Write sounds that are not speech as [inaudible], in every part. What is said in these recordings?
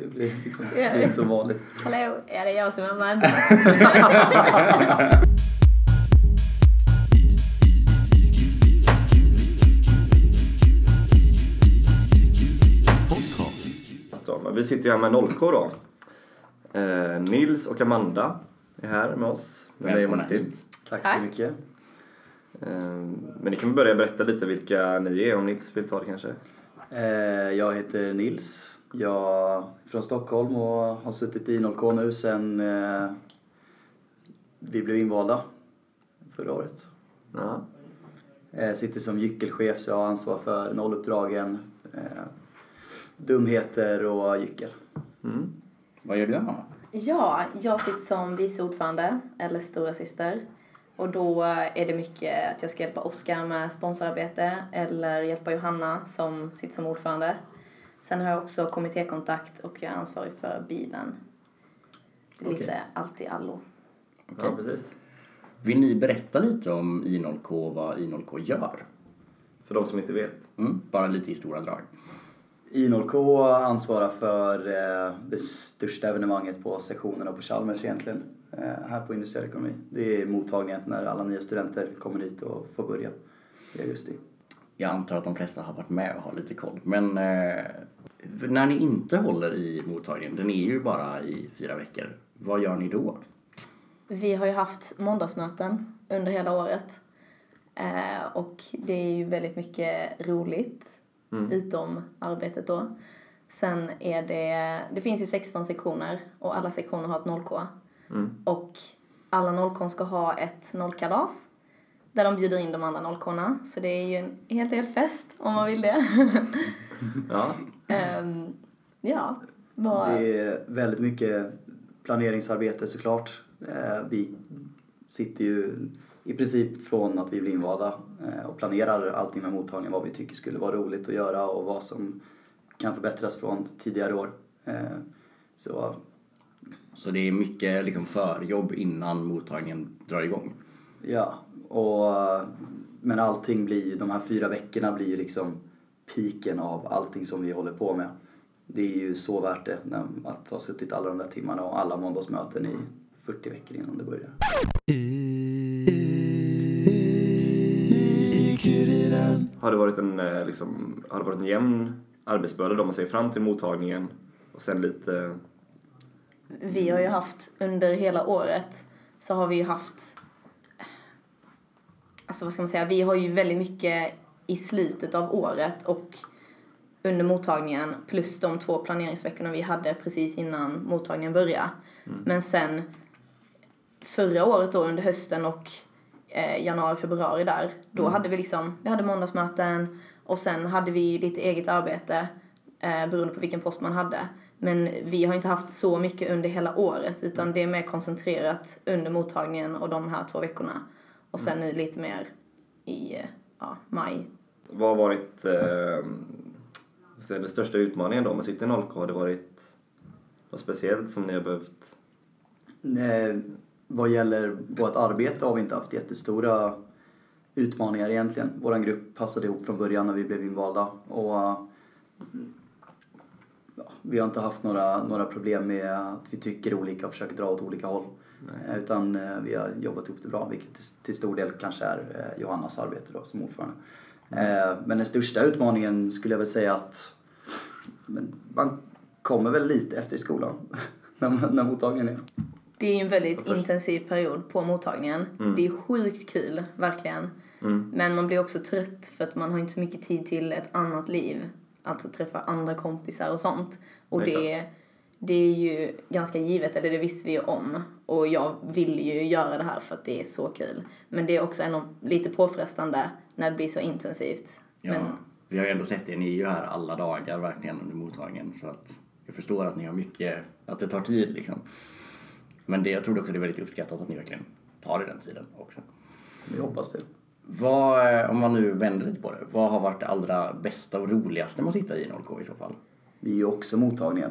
Det blir liksom, det är inte så vanligt. Hallå, ja det är jag som är. Men Vi sitter ju här med 0K då. Eh, Nils och Amanda är här med oss. Med Välkomna Martin. hit. Tack så mycket. Eh, men ni kan börja berätta lite vilka ni är om Nils vill ta det kanske. Eh, jag heter Nils. Jag är från Stockholm och har suttit i 0K nu sen eh, vi blev invalda förra året. Ja. Jag sitter som gyckelchef så jag har ansvar för nolluppdragen, eh, dumheter och gyckel. Mm. Vad gör du Amanda? Ja, jag sitter som vice ordförande, eller stora syster. Och då är det mycket att jag ska hjälpa Oskar med sponsorarbete eller hjälpa Johanna som sitter som ordförande. Sen har jag också kommittékontakt och jag är ansvarig för bilen. Det är Okej. Lite allt i allo. ja, precis. Vill ni berätta lite om I0K och vad I0K gör? För de som inte vet. Mm, bara lite i stora drag. I0K ansvarar för eh, det största evenemanget på sektionerna på Chalmers egentligen, eh, här på industriell ekonomi. Det är mottagningen när alla nya studenter kommer hit och får börja i augusti. Jag antar att de flesta har varit med och har lite koll. Men eh, när ni inte håller i mottagningen, den är ju bara i fyra veckor. Vad gör ni då? Vi har ju haft måndagsmöten under hela året. Eh, och det är ju väldigt mycket roligt, utom arbetet då. Sen är det, det finns ju 16 sektioner och alla sektioner har ett 0K. Och alla 0K ska ha ett nollkalas där de bjuder in de andra 0K. Så det är ju en hel del fest om man vill det. [laughs] Ja. Ehm, ja, vad... Det är väldigt mycket planeringsarbete såklart. Eh, Vi sitter ju i princip från att vi blir invalda eh, och planerar allting med mottagningen, vad vi tycker skulle vara roligt att göra och vad som kan förbättras från tidigare år. Eh, Så Så det är mycket liksom förjobb innan mottagningen drar igång. ja, och, men allting blir, de här fyra veckorna blir ju liksom piken av allting som vi håller på med. Det är ju så värt det när, att ha suttit alla de där timmarna och alla måndagsmöten i 40 veckor innan det börjar. Har det varit en, eh, liksom, har det varit en jämn arbetsbörda då man säger fram till mottagningen och sen lite... Vi har ju haft under hela året så har vi ju haft alltså vad ska man säga, vi har ju väldigt mycket i slutet av året och under mottagningen plus de två planeringsveckorna vi hade precis innan mottagningen började. Men sen förra året då under hösten och eh, januari, februari där, då hade vi liksom, vi hade måndagsmöten och sen hade vi lite eget arbete eh, beroende på vilken post man hade. Men vi har inte haft så mycket under hela året utan det är mer koncentrerat under mottagningen och de här två veckorna. Och sen nu lite mer i eh, ja, maj. Vad har varit eh, den största utmaningen då sitter i 0K? Har det varit något speciellt som ni har behövt? Eh, vad gäller vårt arbete har vi inte haft jättestora utmaningar egentligen. Vår grupp passade ihop från början när vi blev invalda och ja, vi har inte haft några, några problem med att vi tycker olika och försöker dra åt olika håll. Eh, Utan eh, vi har jobbat ihop det bra, vilket till, stor del kanske är eh, Johannas arbete då, som ordförande. Eh, Men den största utmaningen skulle jag väl säga att men man kommer väl lite efter i skolan [laughs] när, man- när mottagningen är. Det är ju en väldigt intensiv period på mottagningen. Det är sjukt kul, verkligen. Men man blir också trött för att man har inte så mycket tid till ett annat liv. Alltså träffa andra kompisar och sånt. Och Det är det, det är ju ganska givet, eller det visste vi ju om. Och jag vill ju göra det här för att det är så kul. Men det är också ändå lite påfrestande när det blir så intensivt. Ja, Men vi har ju ändå sett det, ni är ju här alla dagar verkligen under mottagningen så att jag förstår att ni har mycket, att det tar tid liksom. Men det, jag tror också det är väldigt uppskattat att ni verkligen tar er den tiden också. Vi hoppas det. Vad, om man nu vänder lite på det, vad har varit det allra bästa och roligaste med att sitta i 0K i så fall? Det är ju också mottagningen.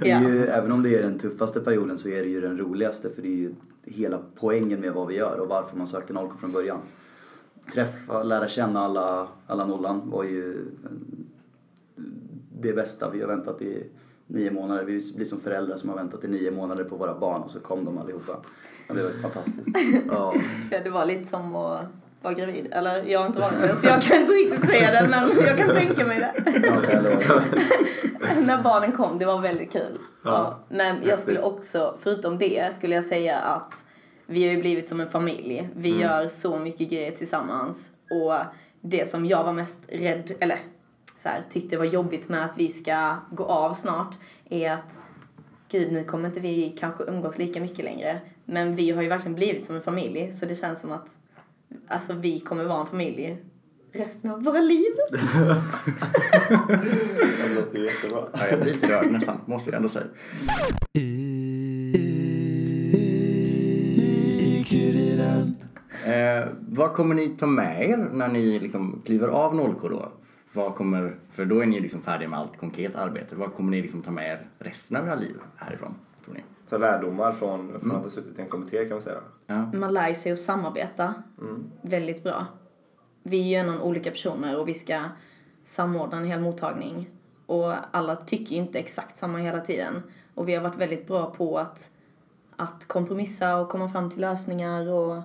Är ju, även om det är den tuffaste perioden så är det ju den roligaste för det är ju hela poängen med vad vi gör och varför man sökte 0K från början. Träffa, lära känna alla, alla nollan var ju eh, det bästa. Vi har väntat i nio månader. Vi blir som föräldrar som har väntat i nio månader på våra barn och så kom de allihopa. Ja, det var fantastiskt. [laughs] Ja. Ja, det var lite som att vara gravid. Eller jag har inte varit det så jag kan inte riktigt säga det men jag kan tänka mig det. [laughs] När barnen kom, det var väldigt kul. Ja. Ja. Men jag skulle också, förutom det, skulle jag säga att vi har ju blivit som en familj. Vi gör så mycket grejer tillsammans. Och det som jag var mest rädd, eller så här, tyckte var jobbigt med att vi ska gå av snart är att gud, nu kommer inte vi kanske umgås lika mycket längre. Men vi har ju verkligen blivit som en familj, så det känns som att alltså, vi kommer vara en familj resten av våra liv. [laughs] Det låter jättebra. Ja, jag blir lite rörd nästan, måste jag ändå säga. Eh, vad kommer ni ta med er när ni liksom kliver av 0K då? Vad kommer, för då är ni liksom färdiga med allt konkret arbete. Vad kommer ni liksom ta med er resten av era liv härifrån? Så lärdomar från, från att ha suttit i en kommitté kan man säga. Ja. Man lär sig att samarbeta väldigt bra. Vi är ju av olika personer och vi ska samordna en hel mottagning. Och alla tycker ju inte exakt samma hela tiden. Och vi har varit väldigt bra på att, att kompromissa och komma fram till lösningar och,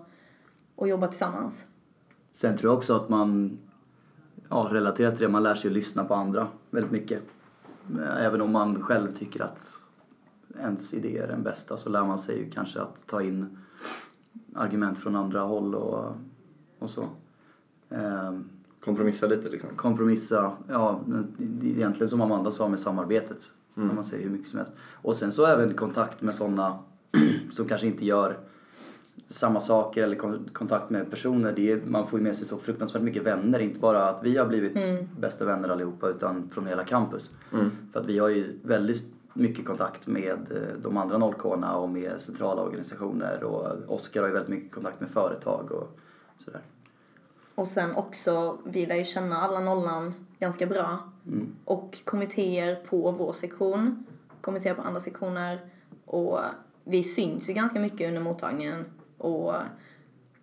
och jobba tillsammans. Sen tror jag också att man, ja, relaterat till det, man lär sig att lyssna på andra väldigt mycket. Även om man själv tycker att ens idé är den bästa så lär man sig ju kanske att ta in argument från andra håll och, och så. Ehm, Kompromissa lite liksom. kompromissa, ja, egentligen som Amanda sa med samarbetet. Kan man säga hur mycket som helst. Och sen så även kontakt med sådana [clears throat] som kanske inte gör samma saker eller kon- kontakt med personer. Det är, man får ju med sig så fruktansvärt mycket vänner. Inte bara att vi har blivit bästa vänner allihopa utan från hela campus. För att vi har ju väldigt mycket kontakt med eh, de andra 0 och med centrala organisationer och Oskar har ju väldigt mycket kontakt med företag och sådär. Och sen också, vi lär ju känna alla nollan ganska bra. Och kommittéer på vår sektion, kommittéer på andra sektioner. Och vi syns ju ganska mycket under mottagningen. Och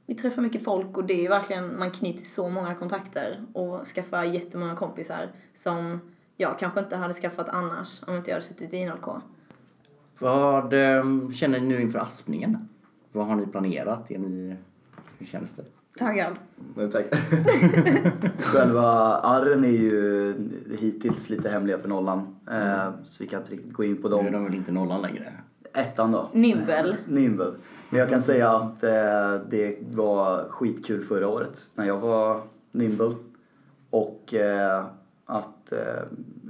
vi träffar mycket folk och det är ju verkligen, man knyter så många kontakter och skaffar jättemånga kompisar som jag kanske inte hade skaffat annars om inte jag hade suttit i 0K. Vad eh, känner ni nu inför Aspningen? Vad har ni planerat? Är ni, hur känns det? Taggad. Men tack. [laughs] Själva arren är ju hittills lite hemliga för nollan. Eh, så vi kan inte riktigt gå in på Nu är dem. de väl inte nollan längre? Ettan då. Nimble. [laughs] Nimble. Men jag kan säga att eh, det var skitkul förra året när jag var Nimble. Och eh, att eh,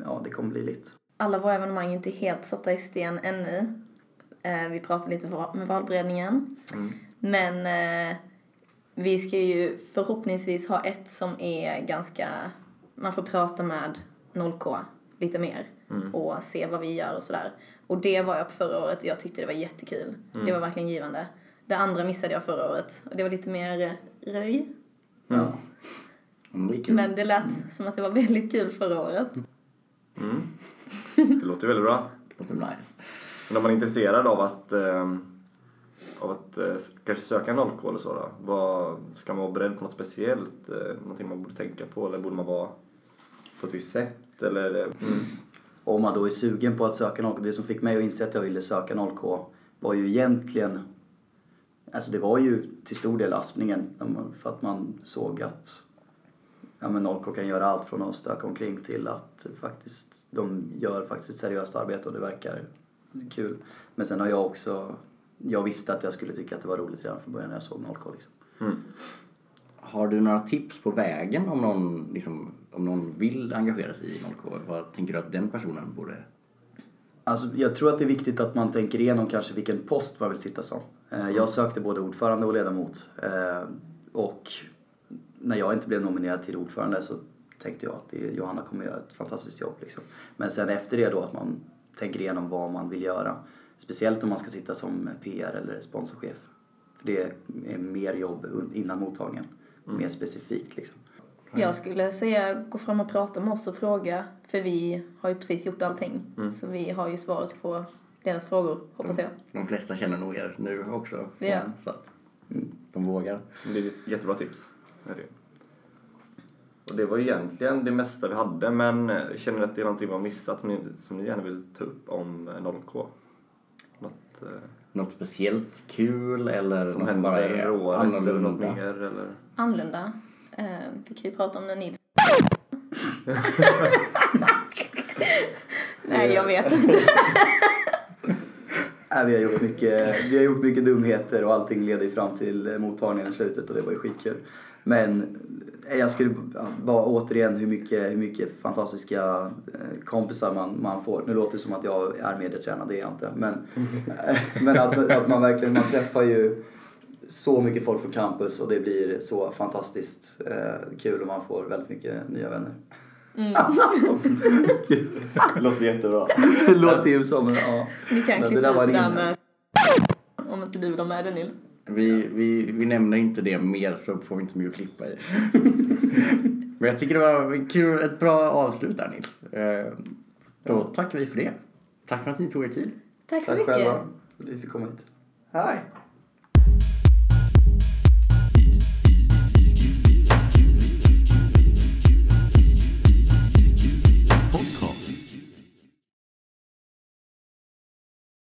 ja, det kommer bli lite. Alla våra evenemang är inte helt satta i sten ännu. Eh, vi pratade lite med valberedningen. Men eh, vi ska ju förhoppningsvis ha ett som är ganska... Man får prata med 0K lite mer och se vad vi gör och sådär. Och det var jag på förra året och jag tyckte det var jättekul. Det var verkligen givande. Det andra missade jag förra året och det var lite mer röj. Ja. Mm, det. Men det lät som att det var väldigt kul förra året. Det låter väldigt bra. Det låter nice. Men om man är intresserad av att, eh, av att eh, kanske söka en 0K eller så då, vad, ska man vara beredd på något speciellt? Eh, någonting man borde tänka på eller borde man vara på ett visst sätt? Eller, mm. Och om man då är sugen på att söka 0K, det som fick mig att inse att jag ville söka 0K var ju egentligen, alltså det var ju till stor del aspningen för att man såg att ja, men 0K kan göra allt från att stöka omkring till att faktiskt, de gör faktiskt ett seriöst arbete och det verkar kul. Men sen har jag också, jag visste att jag skulle tycka att det var roligt redan från början när jag såg 0K liksom. Har du några tips på vägen om någon, liksom, om någon vill engagera sig i 0K? Vad tänker du att den personen borde... Alltså, jag tror att det är viktigt att man tänker igenom kanske vilken post man vill sitta som. Eh, Jag sökte både ordförande och ledamot. Eh, Och när jag inte blev nominerad till ordförande så tänkte jag att det, Johanna kommer göra ett fantastiskt jobb. Liksom. Men sen efter det då att man tänker igenom vad man vill göra. Speciellt om man ska sitta som PR eller sponsorchef. För det är mer jobb innan mottagningen. Mer specifikt liksom. Jag skulle säga gå fram och prata med oss och fråga, för vi har ju precis gjort allting. Så vi har ju svaret på deras frågor, hoppas jag. De flesta känner nog er nu också. Ja. Så att de vågar. Det är ett jättebra tips. Det är det. Och det var egentligen det mesta vi hade men eh, känner ni att det är någonting vi har missat som ni, som ni gärna vill ta upp om eh, 0K? Något eh, Något speciellt kul eller som något som bara är under året eller något annorlunda? mer eller? Annorlunda. Eh, vi kan ju prata om när Nils [laughs] Nej, jag vet inte. [laughs] Nej, vi, har gjort mycket, vi har gjort mycket dumheter och allting leder fram till mottagningen i slutet och det var ju skitkul. Men eh, jag skulle bara återigen hur mycket, hur mycket fantastiska eh, kompisar man, man får. Nu låter det som att jag är medietränad, det är jag inte. Men, eh, men att, att man verkligen, man träffar ju så mycket folk från campus och det blir så fantastiskt eh, kul och man får väldigt mycket nya vänner. Det [laughs] låter jättebra. Det låter ju som, ja. Ni kan Men det klippa där ut det där med om inte du vill ha med det Nils. Vi, vi, vi nämner inte det mer så får vi inte så mycket att klippa i. [laughs] Men jag tycker det var en kul, ett bra avslut där Nils. Eh, Då tackar vi för det. Tack för att ni tog er tid. Tack så Tack mycket. själva för att vi fick komma hit. Hej!